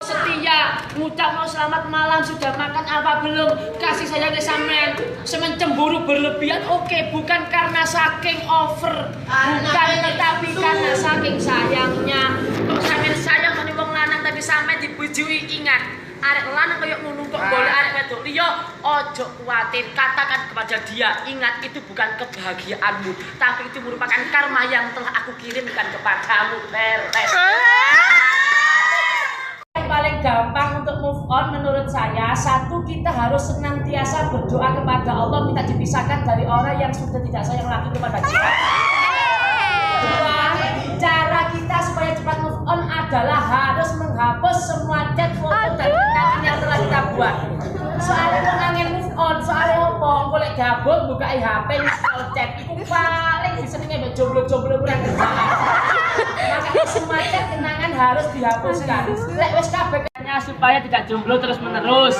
setia ngucap mau selamat malam sudah makan apa belum? Kasih sayangnya sampean semen cemburu berlebihan oke bukan karena saking over. Bukan tetapi karena saking sayangnya. Kok sampean sayang meni wong lanang tapi sampean dibujui ingat arek lanang kayak ngono kok boleh arek wedok. Liya ojo kuatir. Katakan kepada dia ingat itu bukan kebahagiaanmu tapi itu merupakan karma yang telah aku kirimkan kepadamu beres yang paling gampang untuk move on menurut saya satu kita harus senantiasa berdoa kepada Allah minta dipisahkan dari orang yang sudah tidak sayang lagi kepada kita cara kita supaya cepat move on adalah harus menghapus semua chat foto dan kenangan yang telah kita buat soalnya mau nangin move on soalnya apa boleh gabung buka HP install chat itu paling disenengnya mbak jomblo-jomblo kurang kerjaan makanya semua chat kenangan harus dihapuskan. Lek wis kabeh supaya tidak jomblo terus menerus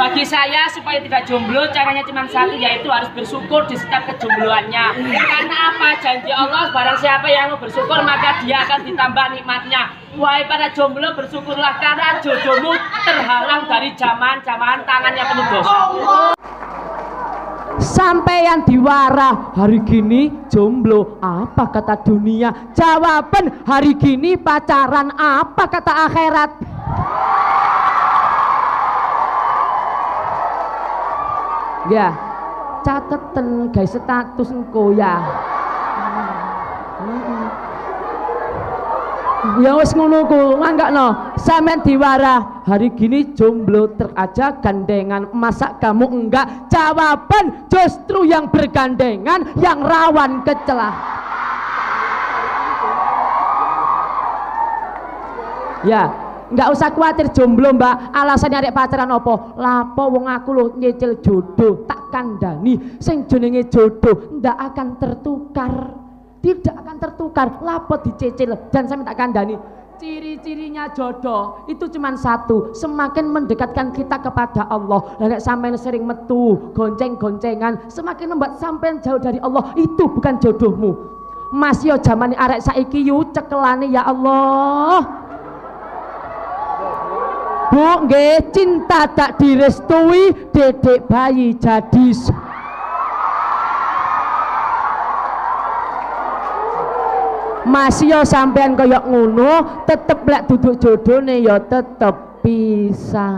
bagi saya supaya tidak jomblo caranya cuma satu yaitu harus bersyukur di setiap kejombloannya. Karena apa? Janji Allah barang siapa yang mau bersyukur maka dia akan ditambah nikmatnya. Wahai para jomblo bersyukurlah karena jodohmu terhalang dari zaman-zaman tangan yang penuh dosa Sampeyan diwara hari gini jomblo apa kata dunia? Jawaban hari gini pacaran apa kata akhirat? Ya cateten guys status engko ya ya wis ngono ku no sampean diwara hari gini jomblo teraja gandengan masa kamu enggak? Jawaban justru yang bergandengan yang rawan kecelah. Ya nggak usah khawatir jomblo mbak. Alasannya arek pacaran opo lapo wong aku lo nyicil jodoh tak kandani sing jenenge jodoh ndak akan tertukar tidak akan tertukar. Lapo dicicil. Dan saya tak kandani ciri-cirinya jodoh itu cuma satu semakin mendekatkan kita kepada Allah. Dan sampai sering metu gonceng-goncengan semakin membuat sampai jauh dari Allah itu bukan jodohmu. Mas yo zaman arek saiki yu cekelane ya Allah. Bu nggih cinta tak direstui dedek bayi jadi masih yo sampean koyok ngono tetep lek duduk jodone yo tetep bisa.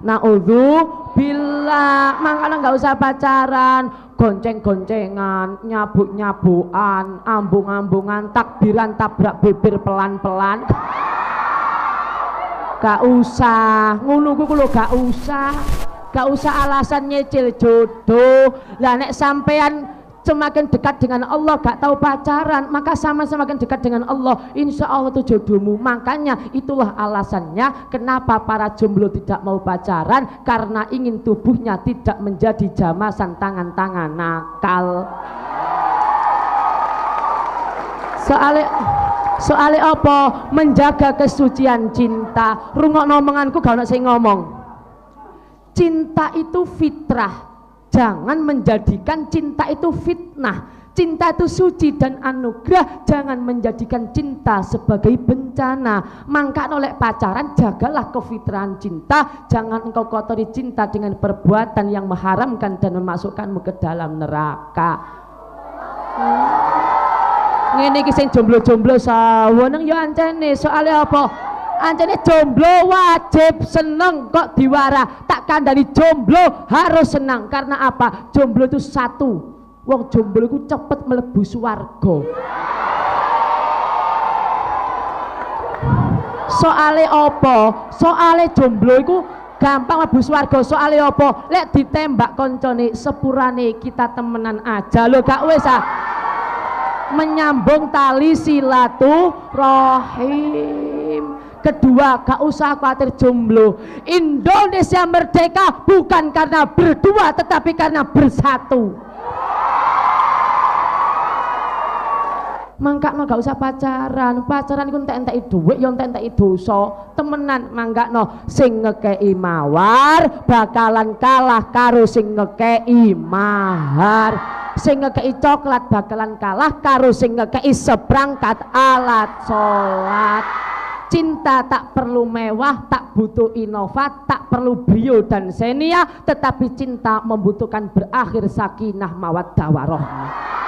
Naudhu bila makanya nggak usah pacaran gonceng-goncengan nyabuk-nyabukan ambung-ambungan takbiran tabrak bibir pelan-pelan. Gak usah. Ngono ku lho gak usah. Gak usah alasan nyicil jodoh. Lah nek sampean semakin dekat dengan Allah gak tahu pacaran maka sama semakin dekat dengan Allah. Insya Allah itu jodohmu. Makanya itulah alasannya kenapa para jomblo tidak mau pacaran karena ingin tubuhnya tidak menjadi jamasan tangan-tangan. Nakal. Soalnya soalnya apa? Menjaga kesucian cinta. Rungok omonganku gak ada saya ngomong. Cinta itu fitrah jangan menjadikan cinta itu fitnah. Cinta itu suci dan anugerah. Jangan menjadikan cinta sebagai bencana. Maka oleh pacaran jagalah kefitrahan cinta. Jangan engkau kotori cinta dengan perbuatan yang mengharamkan dan memasukkanmu ke dalam neraka. Hmm. iki sing jomblo-jomblo saweneng ya ancene. Soalnya apa? Ancene jomblo wajib seneng kok diwara. tak kandani jomblo harus senang. Karena apa? Jomblo itu satu. Wong jomblo itu cepet melebu swarga. Soale apa? Soale jomblo itu gampang mlebu swarga. Soale apa? Lek ditembak koncone sepurane kita temenan aja. Lo gak wis ah. Menyambung tali silaturahim kedua gak usah khawatir jomblo. Indonesia merdeka bukan karena berdua tetapi karena bersatu. Mangkak no gak usah pacaran. Pacaran itu entek-entek duit yang entek-entek dosa. Temenan mangkak no sing ngekei mawar bakalan kalah karo sing ngekei mahar. Sing ngekei coklat bakalan kalah karo sing ngekei seperangkat alat sholat cinta tak perlu mewah tak butuh inovat tak perlu brio dan senia tetapi cinta membutuhkan berakhir sakinah mawaddah warohmah